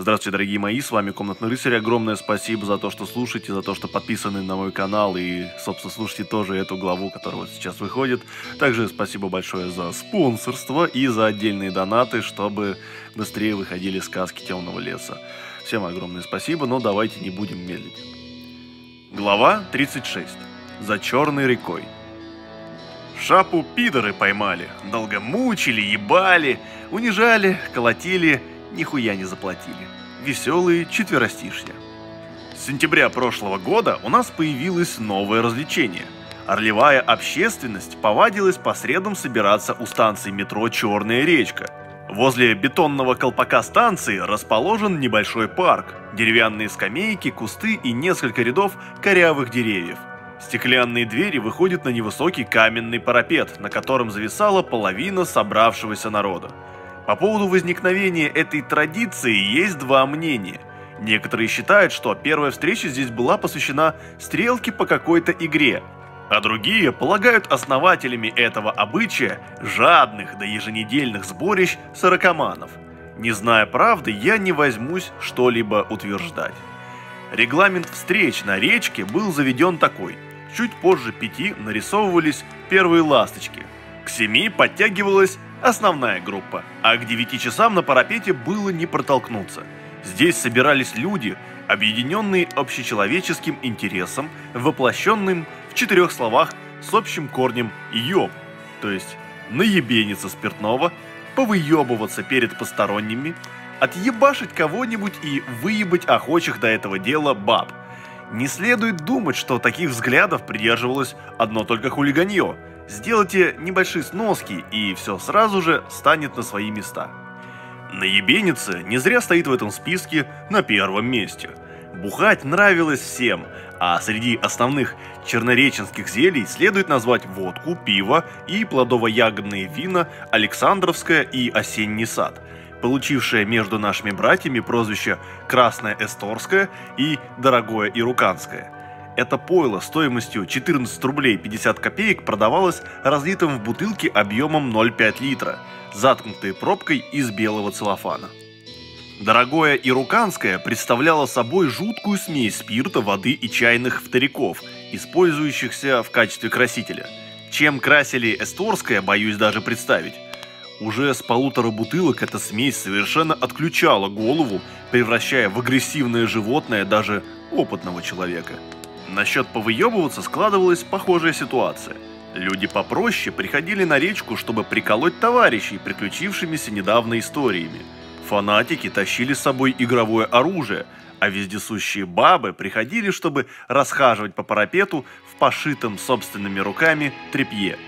Здравствуйте, дорогие мои, с вами Комнатный Рыцарь. Огромное спасибо за то, что слушаете, за то, что подписаны на мой канал и, собственно, слушайте тоже эту главу, которая вот сейчас выходит. Также спасибо большое за спонсорство и за отдельные донаты, чтобы быстрее выходили сказки Темного леса. Всем огромное спасибо, но давайте не будем медлить. Глава 36. За черной рекой. Шапу пидоры поймали, долго мучили, ебали, унижали, колотили, нихуя не заплатили. Веселые четверостишья. С сентября прошлого года у нас появилось новое развлечение. Орлевая общественность повадилась по средам собираться у станции метро «Черная речка». Возле бетонного колпака станции расположен небольшой парк, деревянные скамейки, кусты и несколько рядов корявых деревьев. Стеклянные двери выходят на невысокий каменный парапет, на котором зависала половина собравшегося народа. По поводу возникновения этой традиции есть два мнения. Некоторые считают, что первая встреча здесь была посвящена стрелке по какой-то игре, а другие полагают основателями этого обычая жадных до еженедельных сборищ сорокоманов. Не зная правды, я не возьмусь что-либо утверждать. Регламент встреч на речке был заведен такой – Чуть позже пяти нарисовывались первые ласточки. Семи подтягивалась основная группа, а к девяти часам на парапете было не протолкнуться. Здесь собирались люди, объединенные общечеловеческим интересом, воплощенным в четырех словах с общим корнем «ёб», то есть наебениться спиртного, повыебываться перед посторонними, отъебашить кого-нибудь и выебать охочих до этого дела баб – не следует думать, что таких взглядов придерживалось одно только хулиганье. Сделайте небольшие сноски, и все сразу же станет на свои места. Наебеница не зря стоит в этом списке на первом месте. Бухать нравилось всем, а среди основных чернореченских зелий следует назвать водку, пиво и плодово-ягодные вина Александровская и Осенний сад – получившее между нашими братьями прозвище «Красное Эсторское» и «Дорогое Ируканское». Это пойло стоимостью 14 рублей 50 копеек продавалось разлитым в бутылке объемом 0,5 литра, заткнутой пробкой из белого целлофана. Дорогое Ируканское представляло собой жуткую смесь спирта, воды и чайных вториков, использующихся в качестве красителя. Чем красили Эсторское, боюсь даже представить. Уже с полутора бутылок эта смесь совершенно отключала голову, превращая в агрессивное животное даже опытного человека. Насчет повыебываться складывалась похожая ситуация. Люди попроще приходили на речку, чтобы приколоть товарищей, приключившимися недавно историями. Фанатики тащили с собой игровое оружие, а вездесущие бабы приходили, чтобы расхаживать по парапету в пошитом собственными руками тряпье.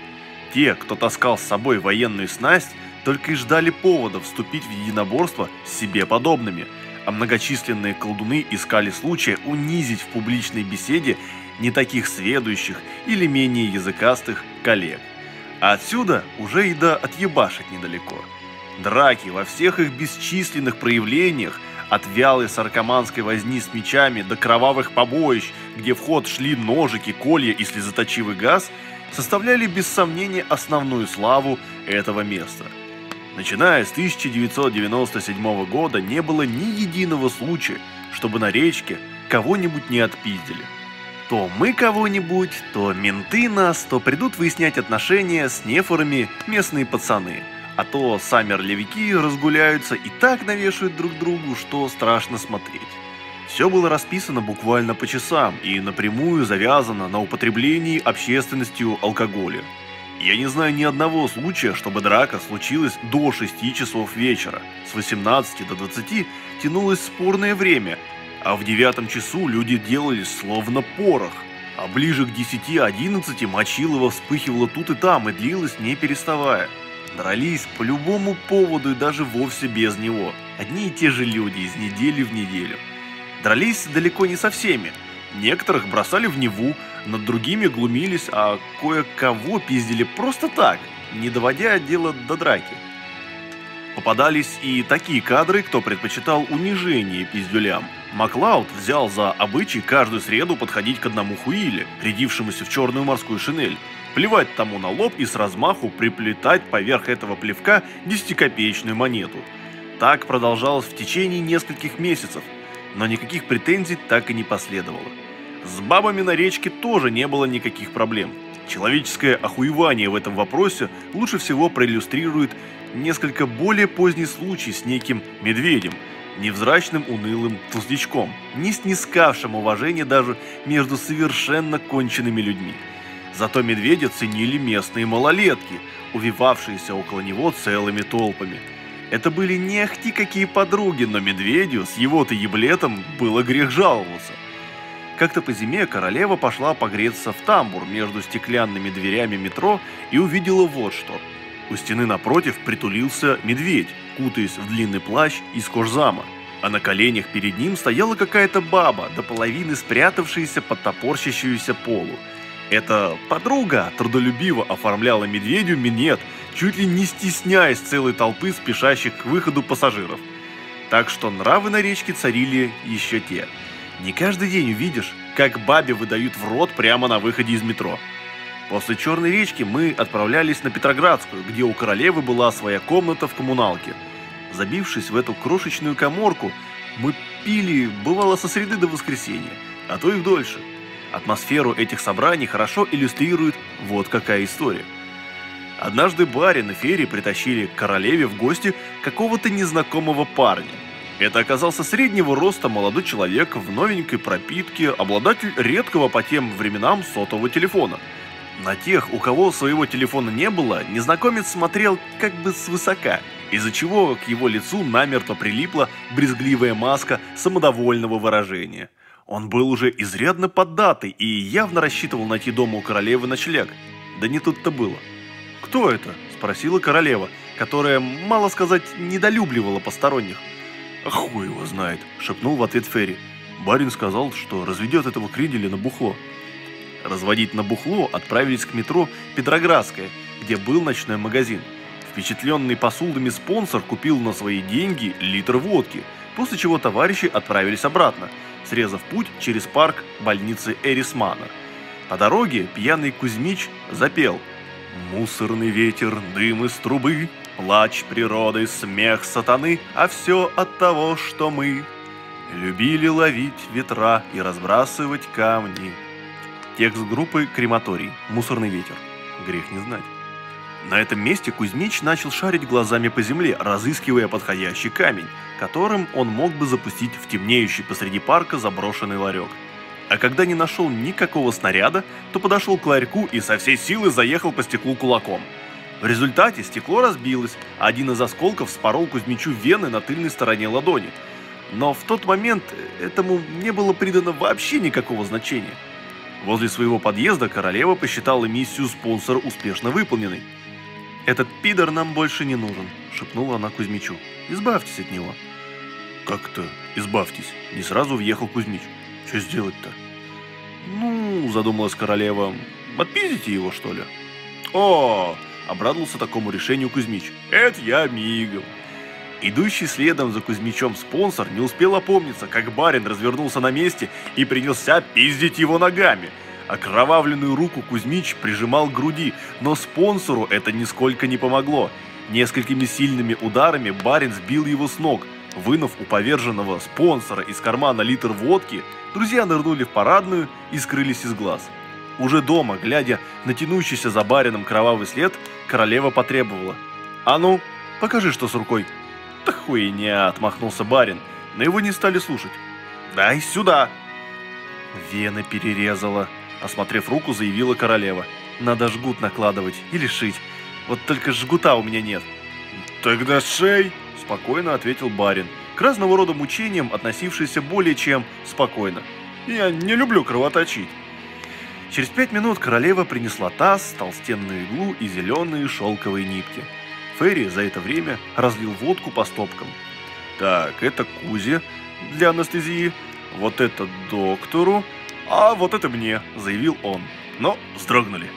Те, кто таскал с собой военную снасть, только и ждали повода вступить в единоборство с себе подобными, а многочисленные колдуны искали случая унизить в публичной беседе не таких сведущих или менее языкастых коллег. А отсюда уже и до отъебашек недалеко. Драки во всех их бесчисленных проявлениях, от вялой саркоманской возни с мечами до кровавых побоищ, где в ход шли ножики, колья и слезоточивый газ, составляли без сомнения основную славу этого места – Начиная с 1997 года не было ни единого случая, чтобы на речке кого-нибудь не отпиздили. То мы кого-нибудь, то менты нас, то придут выяснять отношения с нефорами местные пацаны. А то сами ролевики разгуляются и так навешивают друг другу, что страшно смотреть. Все было расписано буквально по часам и напрямую завязано на употреблении общественностью алкоголя. Я не знаю ни одного случая, чтобы драка случилась до 6 часов вечера. С 18 до 20 тянулось спорное время, а в девятом часу люди делались словно порох. А ближе к 10-11 Мочилова вспыхивала тут и там и длилась не переставая. Дрались по любому поводу и даже вовсе без него. Одни и те же люди из недели в неделю. Дрались далеко не со всеми. Некоторых бросали в Неву, над другими глумились, а кое-кого пиздили просто так, не доводя дело до драки. Попадались и такие кадры, кто предпочитал унижение пиздюлям. Маклауд взял за обычай каждую среду подходить к одному хуиле, рядившемуся в черную морскую шинель, плевать тому на лоб и с размаху приплетать поверх этого плевка десятикопеечную монету. Так продолжалось в течение нескольких месяцев, но никаких претензий так и не последовало. С бабами на речке тоже не было никаких проблем. Человеческое охуевание в этом вопросе лучше всего проиллюстрирует несколько более поздний случай с неким медведем, невзрачным унылым толстячком, не снискавшим уважения даже между совершенно конченными людьми. Зато медведя ценили местные малолетки, увивавшиеся около него целыми толпами. Это были не ахти какие подруги, но медведю с его-то еблетом было грех жаловаться. Как-то по зиме королева пошла погреться в тамбур между стеклянными дверями метро и увидела вот что. У стены напротив притулился медведь, кутаясь в длинный плащ из кожзама, а на коленях перед ним стояла какая-то баба, до половины спрятавшаяся под топорщащуюся полу. Эта подруга трудолюбиво оформляла медведю минет, чуть ли не стесняясь целой толпы спешащих к выходу пассажиров. Так что нравы на речке царили еще те – не каждый день увидишь, как бабе выдают в рот прямо на выходе из метро. После Черной речки мы отправлялись на Петроградскую, где у королевы была своя комната в коммуналке. Забившись в эту крошечную коморку, мы пили, бывало, со среды до воскресенья, а то и дольше. Атмосферу этих собраний хорошо иллюстрирует вот какая история. Однажды барин и Ферри притащили к королеве в гости какого-то незнакомого парня – это оказался среднего роста молодой человек в новенькой пропитке, обладатель редкого по тем временам сотового телефона. На тех, у кого своего телефона не было, незнакомец смотрел как бы свысока, из-за чего к его лицу намертво прилипла брезгливая маска самодовольного выражения. Он был уже изрядно поддатый и явно рассчитывал найти дома у королевы ночлег. Да не тут-то было. «Кто это?» – спросила королева, которая, мало сказать, недолюбливала посторонних. «А хуй его знает», – шепнул в ответ Ферри. Барин сказал, что разведет этого кренделя на бухло. Разводить на бухло отправились к метро Петроградское, где был ночной магазин. Впечатленный посулами спонсор купил на свои деньги литр водки, после чего товарищи отправились обратно, срезав путь через парк больницы Эрисмана. По дороге пьяный Кузьмич запел «Мусорный ветер, дым из трубы, Плач природы, смех сатаны, а все от того, что мы любили ловить ветра и разбрасывать камни. Текст группы «Крематорий. Мусорный ветер». Грех не знать. На этом месте Кузьмич начал шарить глазами по земле, разыскивая подходящий камень, которым он мог бы запустить в темнеющий посреди парка заброшенный ларек. А когда не нашел никакого снаряда, то подошел к ларьку и со всей силы заехал по стеклу кулаком – в результате стекло разбилось, а один из осколков спорол Кузьмичу вены на тыльной стороне ладони. Но в тот момент этому не было придано вообще никакого значения. Возле своего подъезда королева посчитала миссию спонсора успешно выполненной. «Этот пидор нам больше не нужен», – шепнула она Кузьмичу. «Избавьтесь от него». «Как-то избавьтесь», – не сразу въехал Кузьмич. «Что сделать-то?» «Ну, – задумалась королева, – отпиздите его, что ли?» «О, Обрадовался такому решению Кузьмич. «Это я мигом». Идущий следом за Кузьмичом спонсор не успел опомниться, как барин развернулся на месте и принялся пиздить его ногами. Окровавленную руку Кузьмич прижимал к груди, но спонсору это нисколько не помогло. Несколькими сильными ударами барин сбил его с ног. Вынув у поверженного спонсора из кармана литр водки, друзья нырнули в парадную и скрылись из глаз. Уже дома, глядя на тянущийся за барином кровавый след, королева потребовала. «А ну, покажи, что с рукой». «Да хуйня!» – отмахнулся барин, но его не стали слушать. «Дай сюда!» Вены перерезала. Осмотрев руку, заявила королева. «Надо жгут накладывать или шить. Вот только жгута у меня нет». «Тогда шей!» – спокойно ответил барин, к разного рода мучениям относившийся более чем спокойно. «Я не люблю кровоточить». Через пять минут королева принесла таз, толстенную иглу и зеленые шелковые нитки. Ферри за это время разлил водку по стопкам. Так, это Кузе для анестезии, вот это доктору, а вот это мне, заявил он. Но вздрогнули.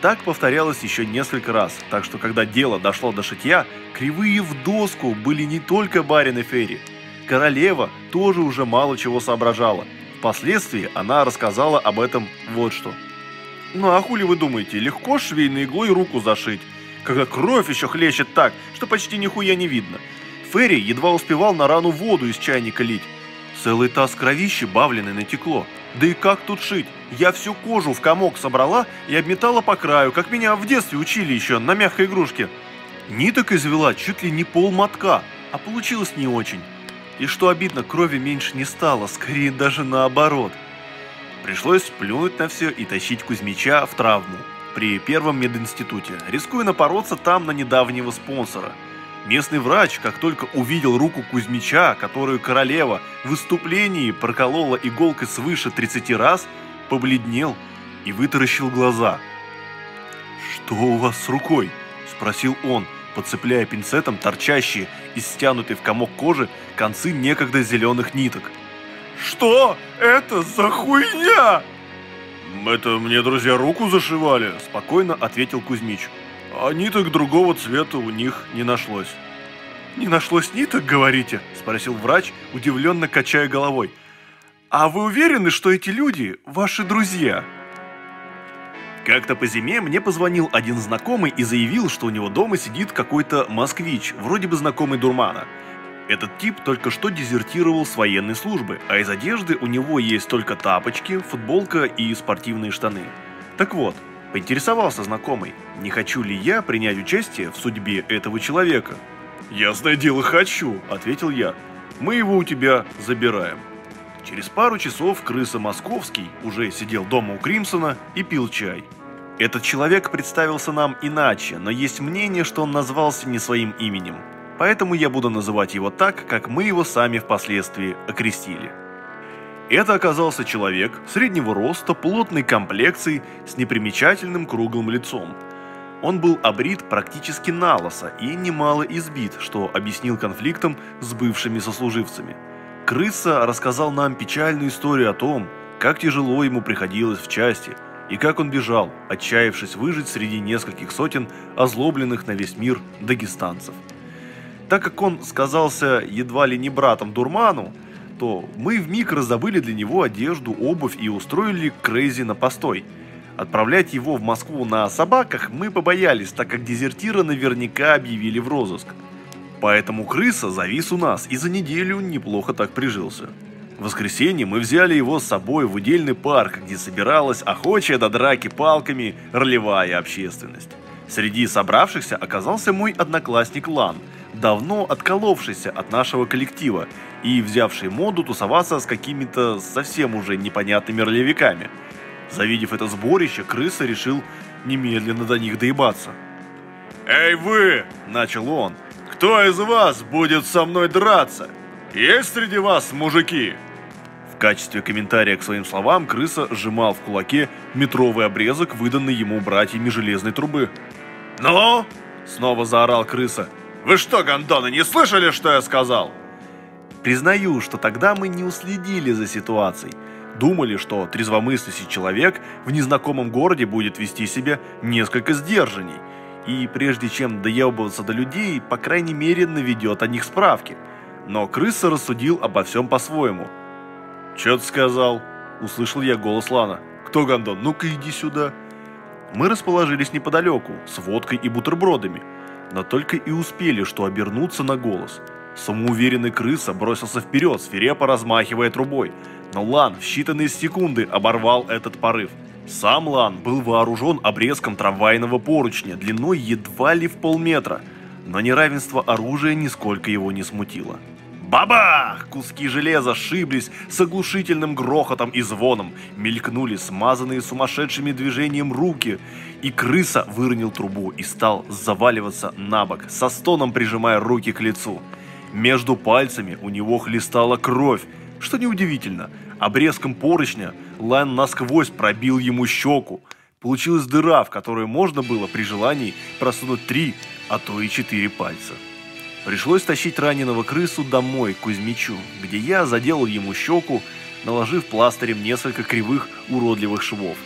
Так повторялось еще несколько раз, так что когда дело дошло до шитья, кривые в доску были не только барин и Ферри. Королева тоже уже мало чего соображала – Впоследствии она рассказала об этом вот что. «Ну а хули вы думаете, легко швейной иглой руку зашить, когда кровь еще хлещет так, что почти нихуя не видно. Ферри едва успевал на рану воду из чайника лить. Целый таз кровищи бавленной натекло. Да и как тут шить? Я всю кожу в комок собрала и обметала по краю, как меня в детстве учили еще на мягкой игрушке. Ниток извела чуть ли не пол мотка, а получилось не очень. И что обидно, крови меньше не стало, скорее даже наоборот. Пришлось плюнуть на все и тащить Кузьмича в травму при первом мединституте, рискуя напороться там на недавнего спонсора. Местный врач, как только увидел руку Кузьмича, которую королева в выступлении проколола иголкой свыше 30 раз, побледнел и вытаращил глаза. «Что у вас с рукой?» – спросил он, подцепляя пинцетом торчащие из стянутой в комок кожи концы некогда зеленых ниток. «Что это за хуйня?» «Это мне друзья руку зашивали», – спокойно ответил Кузьмич. «А ниток другого цвета у них не нашлось». «Не нашлось ниток, говорите?» – спросил врач, удивленно качая головой. «А вы уверены, что эти люди – ваши друзья?» Как-то по зиме мне позвонил один знакомый и заявил, что у него дома сидит какой-то москвич, вроде бы знакомый дурмана. Этот тип только что дезертировал с военной службы, а из одежды у него есть только тапочки, футболка и спортивные штаны. Так вот, поинтересовался знакомый, не хочу ли я принять участие в судьбе этого человека. «Ясное дело, хочу», — ответил я. «Мы его у тебя забираем». Через пару часов крыса Московский уже сидел дома у Кримсона и пил чай. Этот человек представился нам иначе, но есть мнение, что он назвался не своим именем. Поэтому я буду называть его так, как мы его сами впоследствии окрестили. Это оказался человек среднего роста, плотной комплекции, с непримечательным круглым лицом. Он был обрит практически на лосо и немало избит, что объяснил конфликтом с бывшими сослуживцами – Крыса рассказал нам печальную историю о том, как тяжело ему приходилось в части, и как он бежал, отчаявшись выжить среди нескольких сотен озлобленных на весь мир дагестанцев. Так как он сказался едва ли не братом Дурману, то мы вмиг раздобыли для него одежду, обувь и устроили Крейзи на постой. Отправлять его в Москву на собаках мы побоялись, так как дезертира наверняка объявили в розыск. Поэтому крыса завис у нас и за неделю неплохо так прижился. В воскресенье мы взяли его с собой в удельный парк, где собиралась охочая до драки палками ролевая общественность. Среди собравшихся оказался мой одноклассник Лан, давно отколовшийся от нашего коллектива и взявший моду тусоваться с какими-то совсем уже непонятными ролевиками. Завидев это сборище, крыса решил немедленно до них доебаться. «Эй вы!» – начал он – кто из вас будет со мной драться? Есть среди вас мужики?» В качестве комментария к своим словам крыса сжимал в кулаке метровый обрезок, выданный ему братьями железной трубы. «Ну?» – снова заорал крыса. «Вы что, гондоны, не слышали, что я сказал?» Признаю, что тогда мы не уследили за ситуацией. Думали, что трезвомыслящий человек в незнакомом городе будет вести себя несколько сдержанней – и прежде чем доебываться до людей, по крайней мере наведет о них справки. Но крыса рассудил обо всем по-своему. «Чё ты сказал?» – услышал я голос Лана. «Кто гондон? Ну-ка иди сюда!» Мы расположились неподалеку, с водкой и бутербродами, но только и успели, что обернуться на голос. Самоуверенный крыса бросился вперед, свирепо размахивая трубой, но Лан в считанные секунды оборвал этот порыв – сам Лан был вооружен обрезком трамвайного поручня длиной едва ли в полметра, но неравенство оружия нисколько его не смутило. Бабах! Куски железа сшиблись с оглушительным грохотом и звоном, мелькнули смазанные сумасшедшими движением руки, и крыса выронил трубу и стал заваливаться на бок, со стоном прижимая руки к лицу. Между пальцами у него хлестала кровь, что неудивительно, обрезком поручня Лан насквозь пробил ему щеку. Получилась дыра, в которую можно было при желании просунуть три, а то и четыре пальца. Пришлось тащить раненого крысу домой, к Кузьмичу, где я заделал ему щеку, наложив пластырем несколько кривых уродливых швов.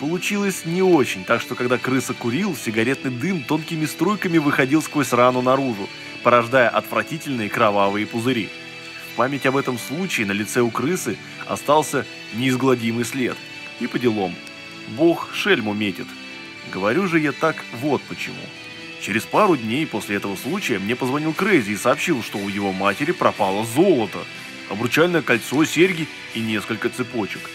Получилось не очень, так что когда крыса курил, сигаретный дым тонкими струйками выходил сквозь рану наружу, порождая отвратительные кровавые пузыри. В память об этом случае на лице у крысы остался неизгладимый след. И по делам. Бог шельму метит. Говорю же я так вот почему. Через пару дней после этого случая мне позвонил Крейзи и сообщил, что у его матери пропало золото, обручальное кольцо, серьги и несколько цепочек.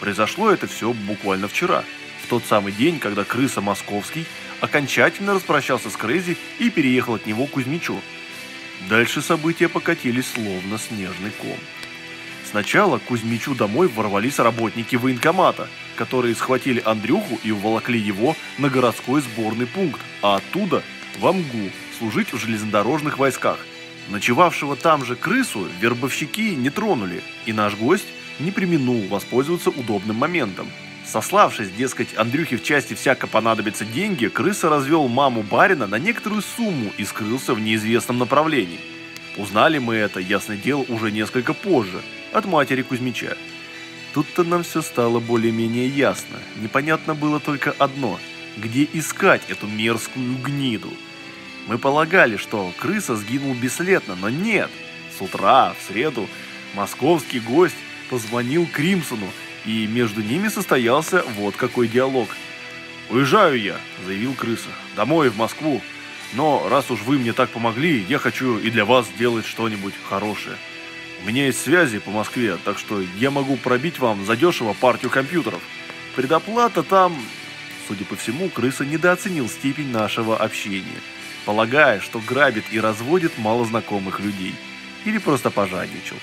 Произошло это все буквально вчера, в тот самый день, когда крыса Московский окончательно распрощался с Крейзи и переехал от него к Кузьмичу. Дальше события покатились словно снежный ком. Сначала к Кузьмичу домой ворвались работники военкомата, которые схватили Андрюху и уволокли его на городской сборный пункт, а оттуда в Амгу служить в железнодорожных войсках. Ночевавшего там же крысу вербовщики не тронули, и наш гость не применул воспользоваться удобным моментом. Сославшись, дескать, Андрюхе в части всяко понадобятся деньги, крыса развел маму барина на некоторую сумму и скрылся в неизвестном направлении. Узнали мы это, ясное дело, уже несколько позже, от матери Кузьмича. Тут-то нам все стало более-менее ясно. Непонятно было только одно – где искать эту мерзкую гниду. Мы полагали, что крыса сгинул бесследно, но нет. С утра, в среду, московский гость позвонил Кримсону, и между ними состоялся вот какой диалог. «Уезжаю я», – заявил крыса, – «домой, в Москву. Но раз уж вы мне так помогли, я хочу и для вас сделать что-нибудь хорошее». У меня есть связи по Москве, так что я могу пробить вам задешево партию компьютеров. Предоплата там... Судя по всему, крыса недооценил степень нашего общения, полагая, что грабит и разводит малознакомых людей. Или просто пожадничал.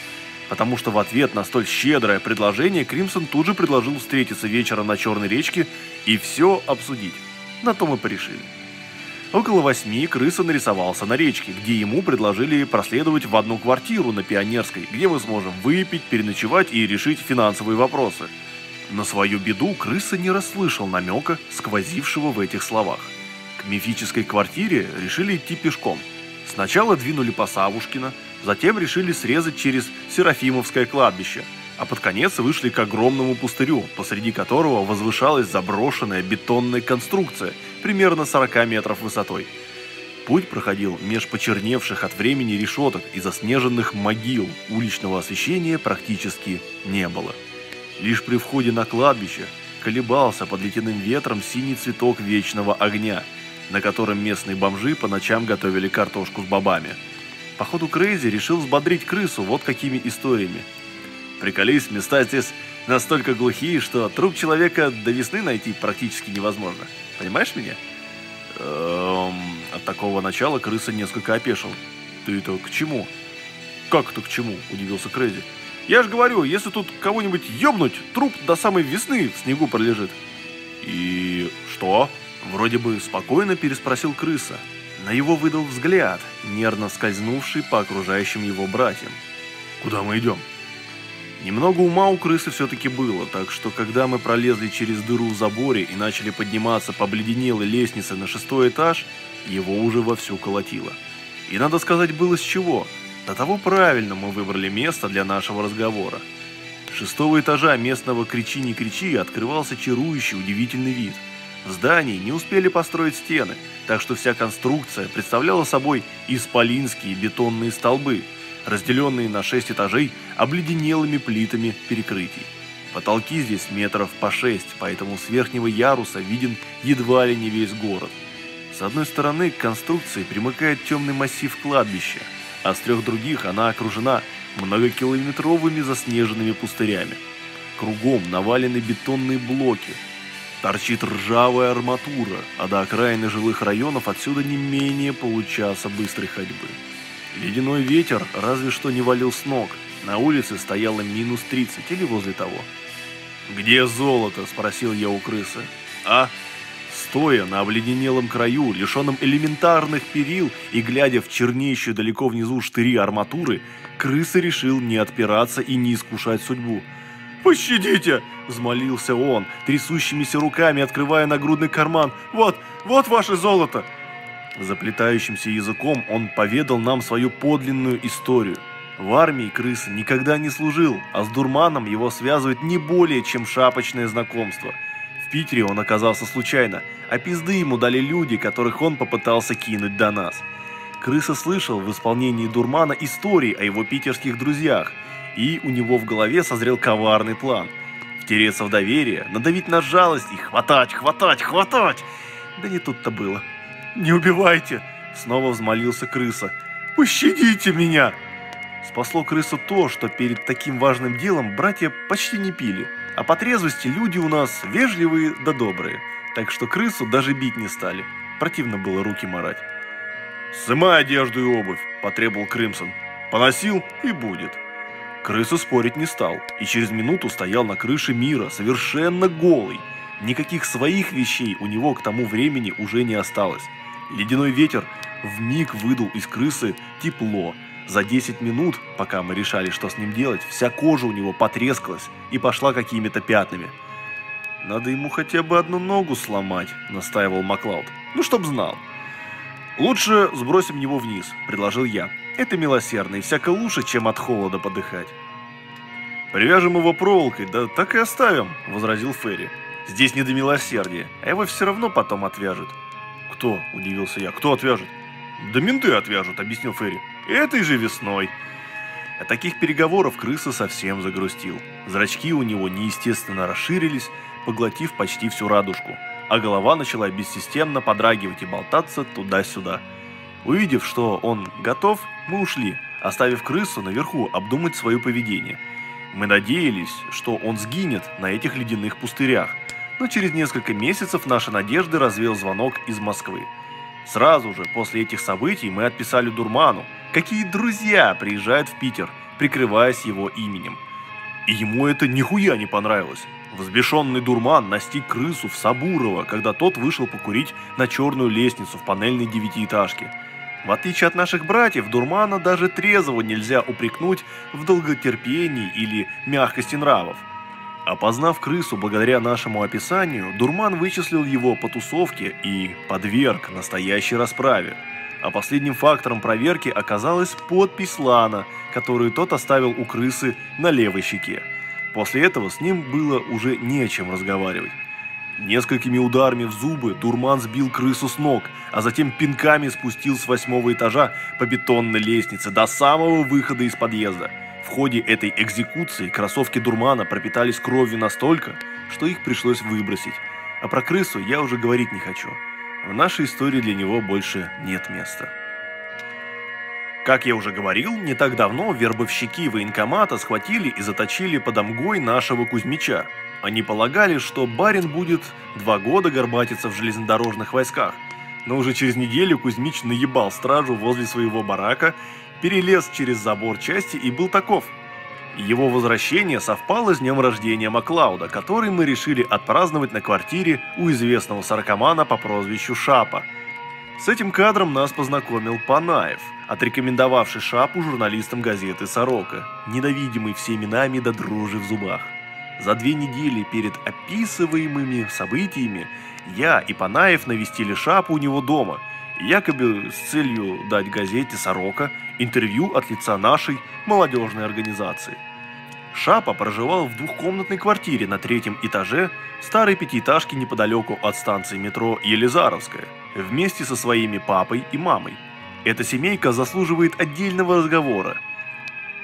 Потому что в ответ на столь щедрое предложение Кримсон тут же предложил встретиться вечером на Черной речке и все обсудить. На то мы порешили. Около восьми крыса нарисовался на речке, где ему предложили проследовать в одну квартиру на Пионерской, где мы сможем выпить, переночевать и решить финансовые вопросы. На свою беду крыса не расслышал намека, сквозившего в этих словах. К мифической квартире решили идти пешком. Сначала двинули по Савушкина, затем решили срезать через Серафимовское кладбище, а под конец вышли к огромному пустырю, посреди которого возвышалась заброшенная бетонная конструкция – примерно 40 метров высотой. Путь проходил меж почерневших от времени решеток и заснеженных могил, уличного освещения практически не было. Лишь при входе на кладбище колебался под ледяным ветром синий цветок вечного огня, на котором местные бомжи по ночам готовили картошку с бобами. Походу Крейзи решил взбодрить крысу вот какими историями. Приколись, места здесь настолько глухие, что труп человека до весны найти практически невозможно. Понимаешь меня? Эм, от такого начала крыса несколько опешил. Ты это к чему? Как это к чему? Удивился Крейзи. Я же говорю, если тут кого-нибудь ёбнуть, труп до самой весны в снегу пролежит. И что? Вроде бы спокойно переспросил крыса. На его выдал взгляд, нервно скользнувший по окружающим его братьям. Куда мы идем? Немного ума у крысы все-таки было, так что когда мы пролезли через дыру в заборе и начали подниматься по обледенелой лестнице на шестой этаж, его уже вовсю колотило. И надо сказать было с чего. До того правильно мы выбрали место для нашего разговора. Шестого этажа местного «Кричи, не кричи» открывался чарующий удивительный вид. В здании не успели построить стены, так что вся конструкция представляла собой исполинские бетонные столбы – разделенные на шесть этажей обледенелыми плитами перекрытий. Потолки здесь метров по шесть, поэтому с верхнего яруса виден едва ли не весь город. С одной стороны к конструкции примыкает темный массив кладбища, а с трех других она окружена многокилометровыми заснеженными пустырями. Кругом навалены бетонные блоки, торчит ржавая арматура, а до окраины жилых районов отсюда не менее получаса быстрой ходьбы. Ледяной ветер разве что не валил с ног. На улице стояло минус 30 или возле того. «Где золото?» – спросил я у крысы. «А?» Стоя на обледенелом краю, лишенном элементарных перил и глядя в чернеющую далеко внизу штыри арматуры, крыса решил не отпираться и не искушать судьбу. «Пощадите!» – взмолился он, трясущимися руками открывая нагрудный карман. «Вот, вот ваше золото!» Заплетающимся языком он поведал нам свою подлинную историю. В армии крыса никогда не служил, а с дурманом его связывает не более, чем шапочное знакомство. В Питере он оказался случайно, а пизды ему дали люди, которых он попытался кинуть до нас. Крыса слышал в исполнении дурмана истории о его питерских друзьях, и у него в голове созрел коварный план. Втереться в доверие, надавить на жалость и хватать, хватать, хватать. Да не тут-то было. Не убивайте!» Снова взмолился крыса. «Пощадите меня!» Спасло крысу то, что перед таким важным делом братья почти не пили. А по трезвости люди у нас вежливые да добрые. Так что крысу даже бить не стали. Противно было руки морать. «Сымай одежду и обувь», – потребовал Крымсон. «Поносил и будет». Крыса спорить не стал, и через минуту стоял на крыше мира, совершенно голый. Никаких своих вещей у него к тому времени уже не осталось. Ледяной ветер в миг выдул из крысы тепло. За 10 минут, пока мы решали, что с ним делать, вся кожа у него потрескалась и пошла какими-то пятнами. «Надо ему хотя бы одну ногу сломать», – настаивал Маклауд. «Ну, чтоб знал». «Лучше сбросим его вниз», – предложил я. «Это милосердно и всяко лучше, чем от холода подыхать». «Привяжем его проволокой, да так и оставим», – возразил Ферри. «Здесь не до милосердия, а его все равно потом отвяжут». «Кто?» – удивился я. «Кто отвяжет?» «Да менты отвяжут», – объяснил Ферри. «Этой же весной». От таких переговоров крыса совсем загрустил. Зрачки у него неестественно расширились, поглотив почти всю радужку, а голова начала бессистемно подрагивать и болтаться туда-сюда. Увидев, что он готов, мы ушли, оставив крысу наверху обдумать свое поведение. Мы надеялись, что он сгинет на этих ледяных пустырях, но через несколько месяцев наши надежды развел звонок из Москвы. Сразу же после этих событий мы отписали Дурману, какие друзья приезжают в Питер, прикрываясь его именем. И ему это нихуя не понравилось. Взбешенный дурман настиг крысу в Сабурово, когда тот вышел покурить на черную лестницу в панельной девятиэтажке. В отличие от наших братьев, дурмана даже трезвого нельзя упрекнуть в долготерпении или мягкости нравов. Опознав крысу благодаря нашему описанию, дурман вычислил его по тусовке и подверг настоящей расправе. А последним фактором проверки оказалась подпись Лана, которую тот оставил у крысы на левой щеке. После этого с ним было уже не о чем разговаривать. Несколькими ударами в зубы дурман сбил крысу с ног, а затем пинками спустил с восьмого этажа по бетонной лестнице до самого выхода из подъезда. В ходе этой экзекуции кроссовки дурмана пропитались кровью настолько, что их пришлось выбросить. А про крысу я уже говорить не хочу. В нашей истории для него больше нет места. Как я уже говорил, не так давно вербовщики военкомата схватили и заточили под Амгой нашего Кузьмича. Они полагали, что барин будет два года горбатиться в железнодорожных войсках. Но уже через неделю Кузьмич наебал стражу возле своего барака, перелез через забор части и был таков. Его возвращение совпало с днем рождения Маклауда, который мы решили отпраздновать на квартире у известного саркомана по прозвищу Шапа. С этим кадром нас познакомил Панаев – отрекомендовавший Шапу журналистам газеты «Сорока», ненавидимый всеми нами до дрожи в зубах. За две недели перед описываемыми событиями я и Панаев навестили Шапу у него дома, якобы с целью дать газете «Сорока» интервью от лица нашей молодежной организации. Шапа проживал в двухкомнатной квартире на третьем этаже старой пятиэтажки неподалеку от станции метро Елизаровская, вместе со своими папой и мамой. Эта семейка заслуживает отдельного разговора.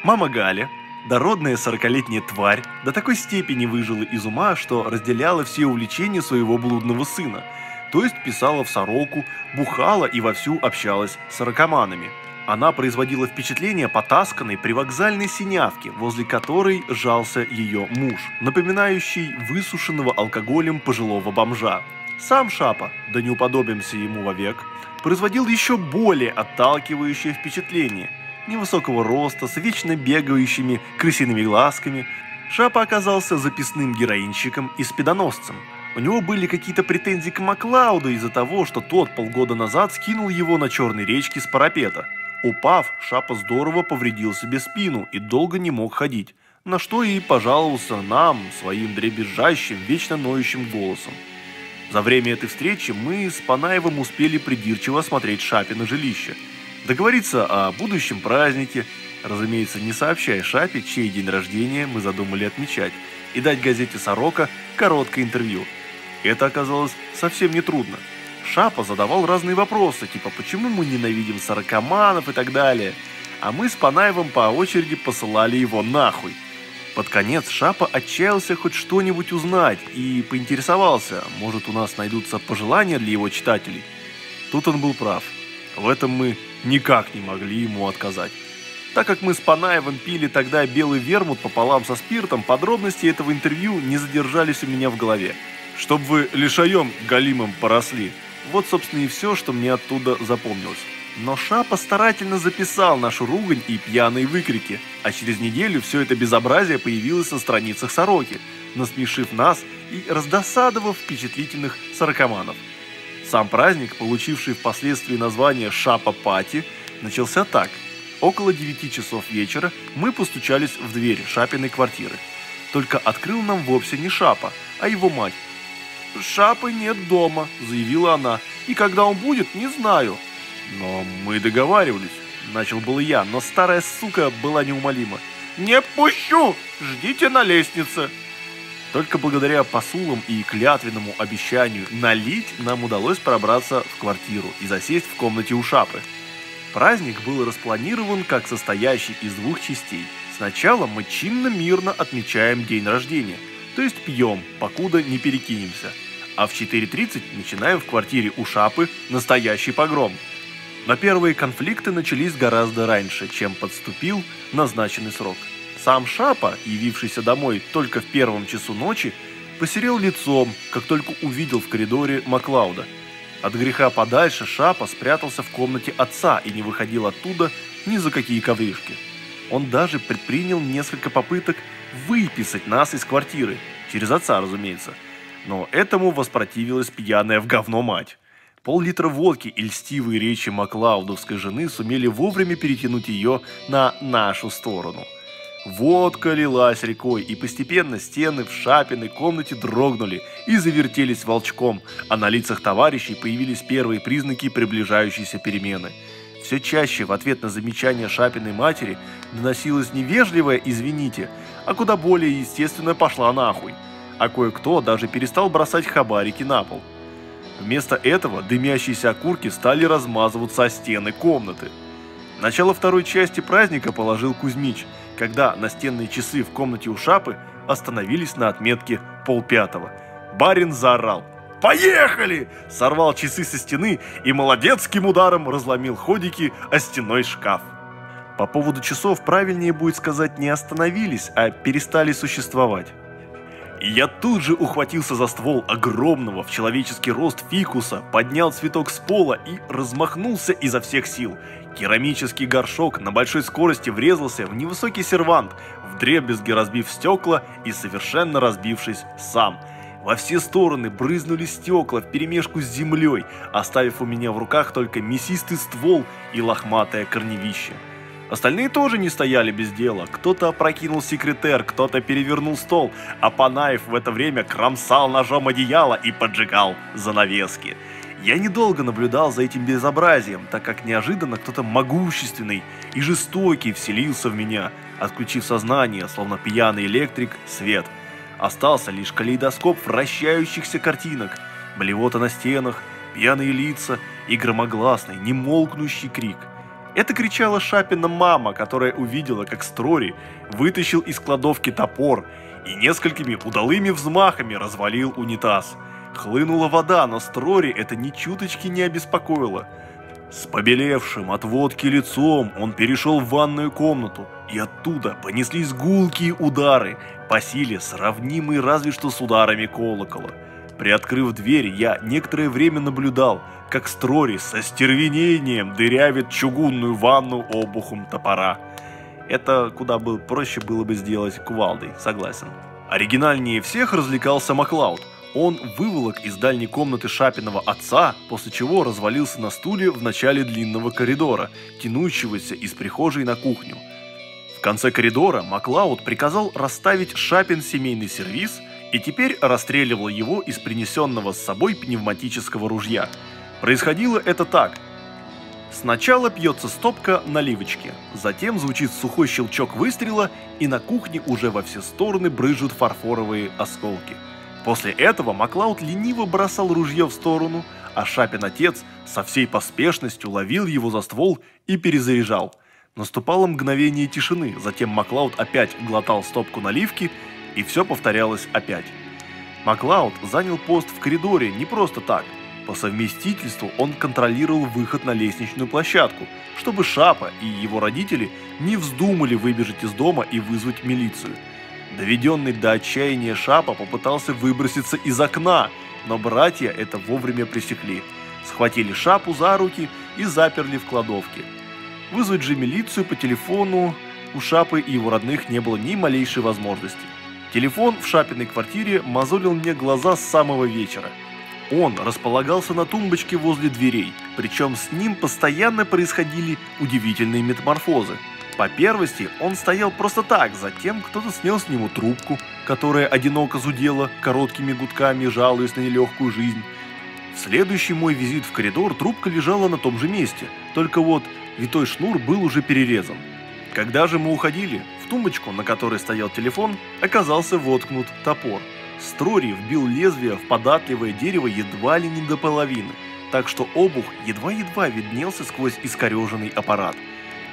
Мама Галя, дородная сорокалетняя тварь, до такой степени выжила из ума, что разделяла все увлечения своего блудного сына, то есть писала в сороку, бухала и вовсю общалась с сорокоманами. Она производила впечатление потасканной привокзальной синявки, возле которой жался ее муж, напоминающий высушенного алкоголем пожилого бомжа. Сам Шапа, да не уподобимся ему вовек, производил еще более отталкивающее впечатление. Невысокого роста, с вечно бегающими крысиными глазками, Шапа оказался записным героинщиком и спидоносцем. У него были какие-то претензии к Маклауду из-за того, что тот полгода назад скинул его на черной речке с парапета. Упав, Шапа здорово повредил себе спину и долго не мог ходить, на что и пожаловался нам своим дребезжащим, вечно ноющим голосом. За время этой встречи мы с Панаевым успели придирчиво осмотреть Шапина жилище, договориться о будущем празднике, разумеется, не сообщая Шапе, чей день рождения мы задумали отмечать, и дать газете «Сорока» короткое интервью. Это оказалось совсем не трудно. Шапа задавал разные вопросы, типа «почему мы ненавидим сорокоманов» и так далее, а мы с Панаевым по очереди посылали его нахуй – под конец Шапа отчаялся хоть что-нибудь узнать и поинтересовался, может у нас найдутся пожелания для его читателей. Тут он был прав. В этом мы никак не могли ему отказать. Так как мы с Панаевым пили тогда белый вермут пополам со спиртом, подробности этого интервью не задержались у меня в голове. Чтоб вы лишаем галимом поросли. Вот, собственно, и все, что мне оттуда запомнилось. Но Шапа старательно записал нашу ругань и пьяные выкрики, а через неделю все это безобразие появилось на страницах Сороки, насмешив нас и раздосадовав впечатлительных сорокоманов. Сам праздник, получивший впоследствии название Шапа-пати, начался так. Около 9 часов вечера мы постучались в дверь Шапиной квартиры. Только открыл нам вовсе не Шапа, а его мать. «Шапы нет дома», – заявила она, – «и когда он будет, не знаю». «Но мы договаривались», – начал был я, но старая сука была неумолима. «Не пущу! Ждите на лестнице!» Только благодаря посулам и клятвенному обещанию налить нам удалось пробраться в квартиру и засесть в комнате у Шапы. Праздник был распланирован как состоящий из двух частей. Сначала мы чинно-мирно отмечаем день рождения, то есть пьем, покуда не перекинемся. А в 4.30 начинаем в квартире у Шапы настоящий погром – но первые конфликты начались гораздо раньше, чем подступил назначенный срок. Сам Шапа, явившийся домой только в первом часу ночи, посерел лицом, как только увидел в коридоре Маклауда. От греха подальше Шапа спрятался в комнате отца и не выходил оттуда ни за какие ковришки. Он даже предпринял несколько попыток выписать нас из квартиры, через отца, разумеется. Но этому воспротивилась пьяная в говно мать. Пол-литра водки и льстивые речи Маклаудовской жены сумели вовремя перетянуть ее на нашу сторону. Водка лилась рекой, и постепенно стены в шапиной комнате дрогнули и завертелись волчком, а на лицах товарищей появились первые признаки приближающейся перемены. Все чаще в ответ на замечание Шапиной матери доносилось невежливое «извините», а куда более естественно «пошла нахуй», а кое-кто даже перестал бросать хабарики на пол. Вместо этого дымящиеся окурки стали размазываться о стены комнаты. Начало второй части праздника положил Кузьмич, когда настенные часы в комнате у Шапы остановились на отметке полпятого. Барин заорал «Поехали!» Сорвал часы со стены и молодецким ударом разломил ходики о стеной шкаф. По поводу часов правильнее будет сказать не остановились, а перестали существовать я тут же ухватился за ствол огромного в человеческий рост фикуса, поднял цветок с пола и размахнулся изо всех сил. Керамический горшок на большой скорости врезался в невысокий сервант, вдребезги разбив стекла и совершенно разбившись сам. Во все стороны брызнули стекла вперемешку с землей, оставив у меня в руках только мясистый ствол и лохматое корневище. Остальные тоже не стояли без дела. Кто-то опрокинул секретер, кто-то перевернул стол, а Панаев в это время кромсал ножом одеяло и поджигал занавески. Я недолго наблюдал за этим безобразием, так как неожиданно кто-то могущественный и жестокий вселился в меня, отключив сознание, словно пьяный электрик, свет. Остался лишь калейдоскоп вращающихся картинок, блевота на стенах, пьяные лица и громогласный, немолкнущий крик – это кричала Шапина мама, которая увидела, как Строри вытащил из кладовки топор и несколькими удалыми взмахами развалил унитаз. Хлынула вода, но Строри это ни чуточки не обеспокоило. С побелевшим от водки лицом он перешел в ванную комнату, и оттуда понеслись гулкие удары, по силе сравнимые разве что с ударами колокола. Приоткрыв дверь, я некоторое время наблюдал, как Строри со стервенением дырявит чугунную ванну обухом топора. Это куда бы проще было бы сделать кувалдой, согласен. Оригинальнее всех развлекался Маклауд. Он выволок из дальней комнаты Шапиного отца, после чего развалился на стуле в начале длинного коридора, тянущегося из прихожей на кухню. В конце коридора Маклауд приказал расставить Шапин семейный сервиз – и теперь расстреливал его из принесенного с собой пневматического ружья. Происходило это так. Сначала пьется стопка наливочки, затем звучит сухой щелчок выстрела, и на кухне уже во все стороны брыжут фарфоровые осколки. После этого Маклауд лениво бросал ружье в сторону, а Шапин отец со всей поспешностью ловил его за ствол и перезаряжал. Наступало мгновение тишины, затем Маклауд опять глотал стопку наливки и все повторялось опять. Маклауд занял пост в коридоре не просто так. По совместительству он контролировал выход на лестничную площадку, чтобы Шапа и его родители не вздумали выбежать из дома и вызвать милицию. Доведенный до отчаяния Шапа попытался выброситься из окна, но братья это вовремя пресекли. Схватили Шапу за руки и заперли в кладовке. Вызвать же милицию по телефону у Шапы и его родных не было ни малейшей возможности. Телефон в Шапиной квартире мозолил мне глаза с самого вечера. Он располагался на тумбочке возле дверей, причем с ним постоянно происходили удивительные метаморфозы. По первости, он стоял просто так, затем кто-то снял с него трубку, которая одиноко зудела короткими гудками, жалуясь на нелегкую жизнь. В следующий мой визит в коридор трубка лежала на том же месте, только вот витой шнур был уже перерезан. Когда же мы уходили, тумбочку, на которой стоял телефон, оказался воткнут топор. Строри вбил лезвие в податливое дерево едва ли не до половины, так что обух едва-едва виднелся сквозь искореженный аппарат.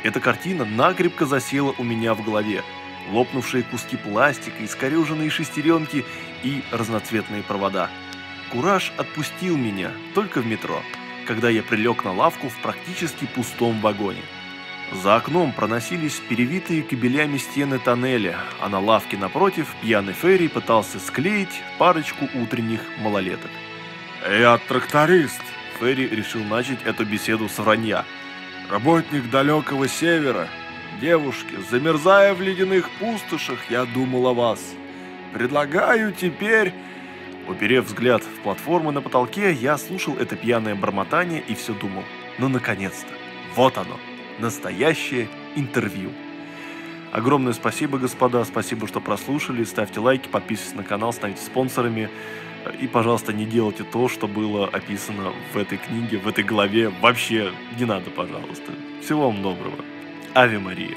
Эта картина накрепко засела у меня в голове. Лопнувшие куски пластика, искореженные шестеренки и разноцветные провода. Кураж отпустил меня только в метро, когда я прилег на лавку в практически пустом вагоне. За окном проносились перевитые кабелями стены тоннеля, а на лавке напротив пьяный Ферри пытался склеить парочку утренних малолеток. «Я тракторист», — Ферри решил начать эту беседу с вранья. «Работник далекого севера. Девушки, замерзая в ледяных пустошах, я думал о вас. Предлагаю теперь...» Уперев взгляд в платформы на потолке, я слушал это пьяное бормотание и все думал. Ну, наконец-то. Вот оно настоящее интервью. Огромное спасибо, господа, спасибо, что прослушали, ставьте лайки, подписывайтесь на канал, становитесь спонсорами. И, пожалуйста, не делайте то, что было описано в этой книге, в этой главе. Вообще не надо, пожалуйста. Всего вам доброго. Ави Мария.